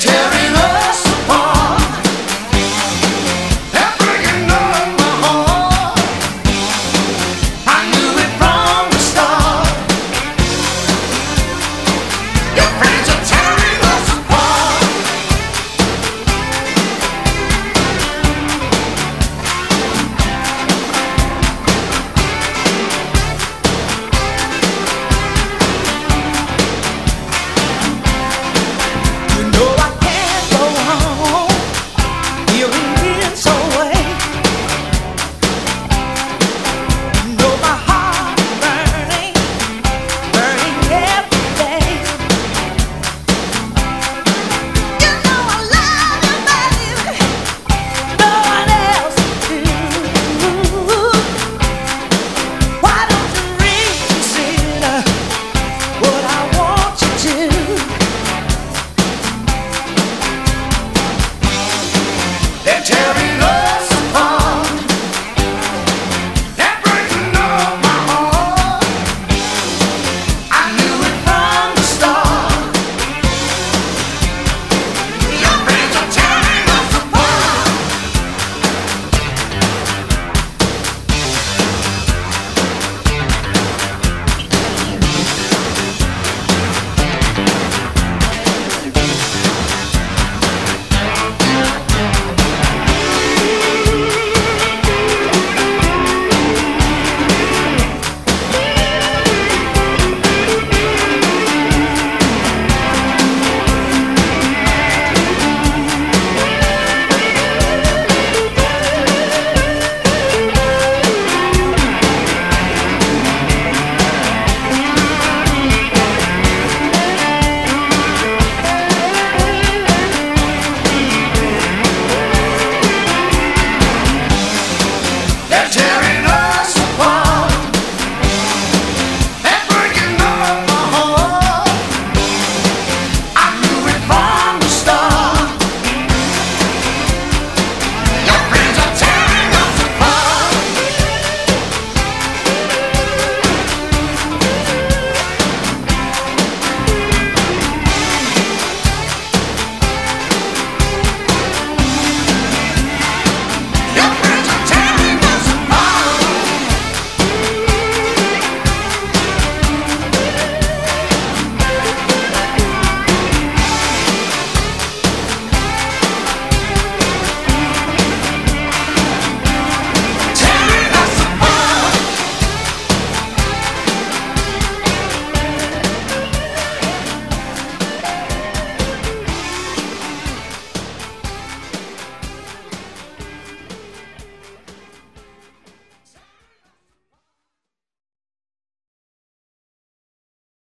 tell